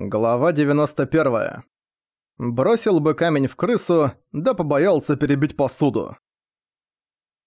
Глава 91. Бросил бы камень в крысу, да побоялся перебить посуду.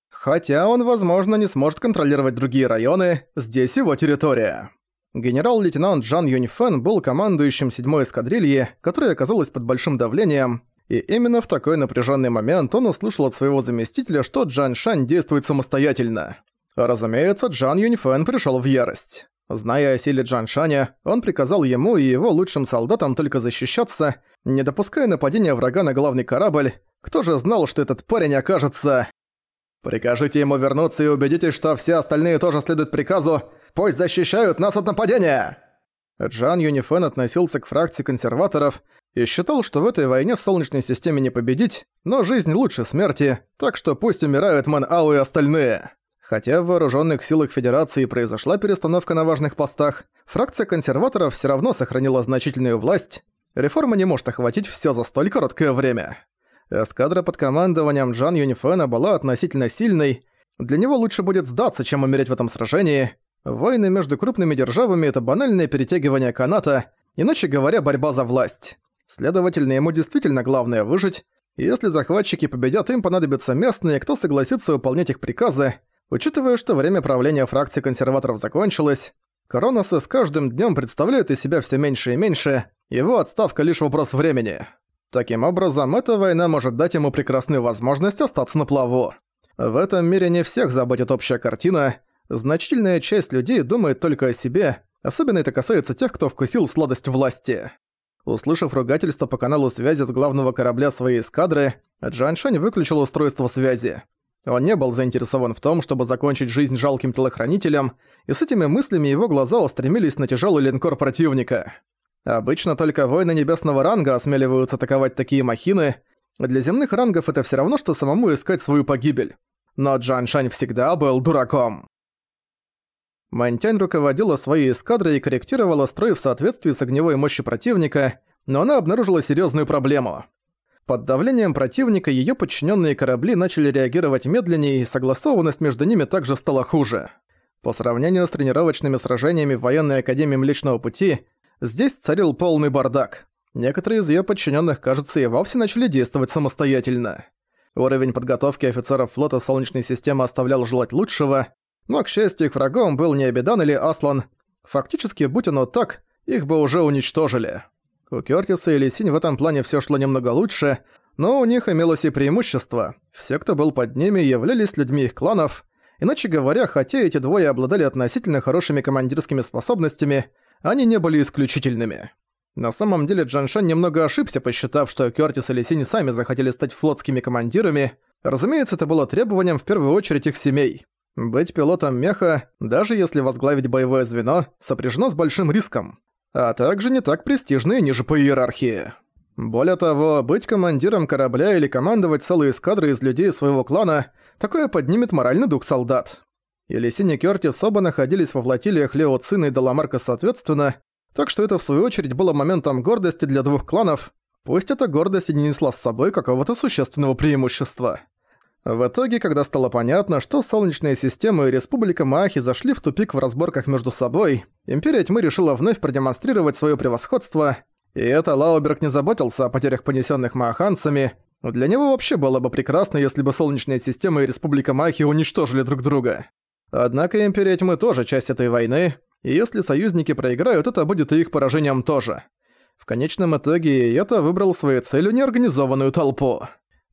Хотя он, возможно, не сможет контролировать другие районы, здесь его территория. Генерал-лейтенант Джан Юньфэн был командующим 7-й эскадрильи, которая оказалась под большим давлением, и именно в такой напряженный момент он услышал от своего заместителя, что Джан Шань действует самостоятельно. Разумеется, Джан Юньфэн пришел в ярость. Зная о силе Джан Шаня, он приказал ему и его лучшим солдатам только защищаться, не допуская нападения врага на главный корабль. Кто же знал, что этот парень окажется... «Прикажите ему вернуться и убедитесь, что все остальные тоже следуют приказу. Пусть защищают нас от нападения!» Джан Юнифен относился к фракции консерваторов и считал, что в этой войне Солнечной системе не победить, но жизнь лучше смерти, так что пусть умирают Ман Ау и остальные. Хотя в вооруженных силах Федерации произошла перестановка на важных постах, фракция консерваторов все равно сохранила значительную власть. Реформа не может охватить все за столь короткое время. Эскадра под командованием Джан Юнифена была относительно сильной. Для него лучше будет сдаться, чем умереть в этом сражении. Войны между крупными державами – это банальное перетягивание каната, иначе говоря, борьба за власть. Следовательно, ему действительно главное выжить. Если захватчики победят, им понадобятся местные, кто согласится выполнять их приказы – Учитывая, что время правления фракции консерваторов закончилось, Коронасы с каждым днем представляет из себя все меньше и меньше, его отставка лишь вопрос времени. Таким образом, эта война может дать ему прекрасную возможность остаться на плаву. В этом мире не всех заботит общая картина, значительная часть людей думает только о себе, особенно это касается тех, кто вкусил сладость власти. Услышав ругательство по каналу связи с главного корабля своей эскадры, Джан Шань выключил устройство связи. Он не был заинтересован в том, чтобы закончить жизнь жалким телохранителем, и с этими мыслями его глаза устремились на тяжелый линкор противника. Обычно только воины небесного ранга осмеливаются атаковать такие махины. Для земных рангов это все равно, что самому искать свою погибель. Но Джан Шань всегда был дураком. Мантянь руководила своей эскадрой и корректировала строй в соответствии с огневой мощью противника, но она обнаружила серьезную проблему. Под давлением противника её подчиненные корабли начали реагировать медленнее, и согласованность между ними также стала хуже. По сравнению с тренировочными сражениями в военной академии Млечного Пути, здесь царил полный бардак. Некоторые из её подчиненных, кажется, и вовсе начали действовать самостоятельно. Уровень подготовки офицеров флота Солнечной системы оставлял желать лучшего, но, к счастью, их врагом был не Абидан или Аслан. Фактически, будь оно так, их бы уже уничтожили. У Кёртиса и Лисинь в этом плане всё шло немного лучше, но у них имелось и преимущество. Все, кто был под ними, являлись людьми их кланов. Иначе говоря, хотя эти двое обладали относительно хорошими командирскими способностями, они не были исключительными. На самом деле Джаншан немного ошибся, посчитав, что Кёртис и Лисинь сами захотели стать флотскими командирами. Разумеется, это было требованием в первую очередь их семей. Быть пилотом меха, даже если возглавить боевое звено, сопряжено с большим риском а также не так престижные ниже по иерархии. Более того, быть командиром корабля или командовать целой эскадрой из людей своего клана – такое поднимет моральный дух солдат. Елисин и Кёртис оба находились во флотилиях Лео Цина и Деламарка соответственно, так что это в свою очередь было моментом гордости для двух кланов, пусть эта гордость и не несла с собой какого-то существенного преимущества. В итоге, когда стало понятно, что Солнечная система и Республика Маахи зашли в тупик в разборках между собой, Империя Тьмы решила вновь продемонстрировать свое превосходство, и это Лауберг не заботился о потерях, понесенных мааханцами. Для него вообще было бы прекрасно, если бы Солнечная система и Республика Маахи уничтожили друг друга. Однако Империя Тьмы тоже часть этой войны, и если союзники проиграют, это будет и их поражением тоже. В конечном итоге это выбрал своей целью неорганизованную толпу.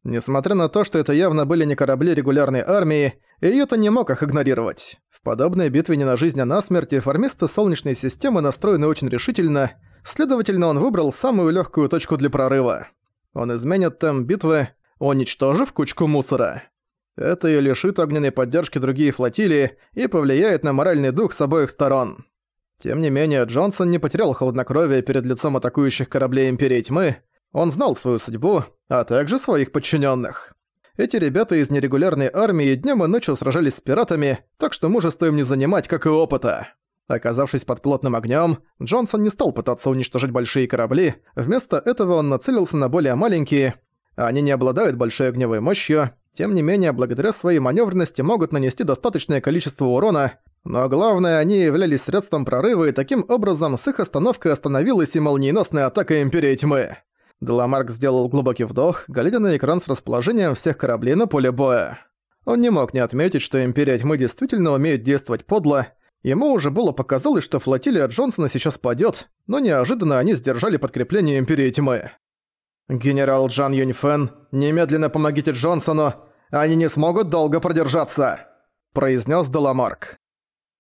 Несмотря на то, что это явно были не корабли регулярной армии, и это не мог их игнорировать. В подобной битве не на жизнь, а на смерть формисты Солнечной системы настроены очень решительно, следовательно, он выбрал самую легкую точку для прорыва. Он изменит темп битвы, уничтожив кучку мусора. Это и лишит огненной поддержки другие флотилии и повлияет на моральный дух с обоих сторон. Тем не менее, Джонсон не потерял хладнокровие перед лицом атакующих кораблей Империи Тьмы, он знал свою судьбу, а также своих подчиненных. Эти ребята из нерегулярной армии днем и ночью сражались с пиратами, так что мужество им не занимать, как и опыта. Оказавшись под плотным огнем, Джонсон не стал пытаться уничтожить большие корабли, вместо этого он нацелился на более маленькие. Они не обладают большой огневой мощью, тем не менее, благодаря своей маневренности могут нанести достаточное количество урона, Но главное, они являлись средством прорыва, и таким образом с их остановкой остановилась и молниеносная атака Империи Тьмы. Деламарк сделал глубокий вдох, глядя на экран с расположением всех кораблей на поле боя. Он не мог не отметить, что Империя Тьмы действительно умеет действовать подло. Ему уже было показалось, что флотилия Джонсона сейчас падёт, но неожиданно они сдержали подкрепление Империи Тьмы. «Генерал Джан Юньфэн, немедленно помогите Джонсону, они не смогут долго продержаться», – произнес Деламарк.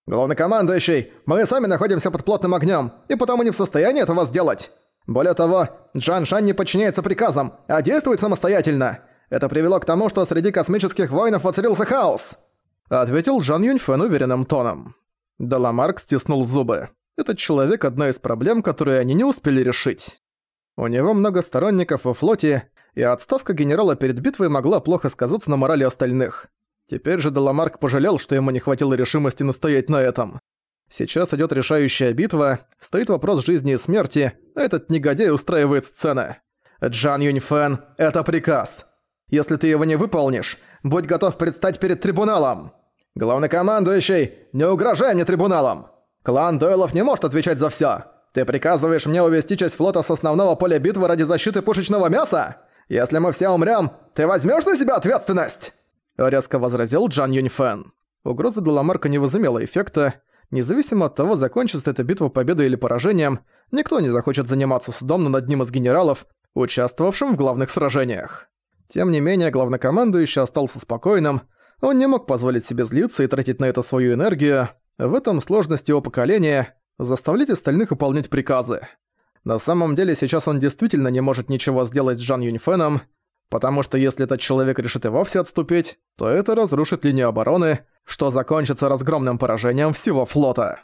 «Главнокомандующий, мы сами находимся под плотным огнем, и потому не в состоянии этого сделать. Более того, Джан Шань не подчиняется приказам, а действует самостоятельно. Это привело к тому, что среди космических воинов воцарился хаос», — ответил Джан Юньфэн уверенным тоном. Деламарк стиснул зубы. Этот человек — одна из проблем, которые они не успели решить. У него много сторонников во флоте, и отставка генерала перед битвой могла плохо сказаться на морали остальных. Теперь же Деламарк пожалел, что ему не хватило решимости настоять на этом. Сейчас идет решающая битва, стоит вопрос жизни и смерти, а этот негодяй устраивает сцены. Джан Юньфэн, это приказ. Если ты его не выполнишь, будь готов предстать перед трибуналом. Главнокомандующий, не угрожай мне трибуналом. Клан Дойлов не может отвечать за всё. Ты приказываешь мне увести часть флота с основного поля битвы ради защиты пушечного мяса? Если мы все умрем, ты возьмешь на себя ответственность?» Резко возразил Джан Юньфэн. Угроза Деламарка не возымела эффекта. Независимо от того, закончится эта битва победой или поражением, никто не захочет заниматься судом над одним из генералов, участвовавшим в главных сражениях. Тем не менее, главнокомандующий остался спокойным, он не мог позволить себе злиться и тратить на это свою энергию. В этом сложность его поколения заставлять остальных выполнять приказы. На самом деле сейчас он действительно не может ничего сделать с Жан Юньфеном, потому что если этот человек решит и вовсе отступить, то это разрушит линию обороны, что закончится разгромным поражением всего флота.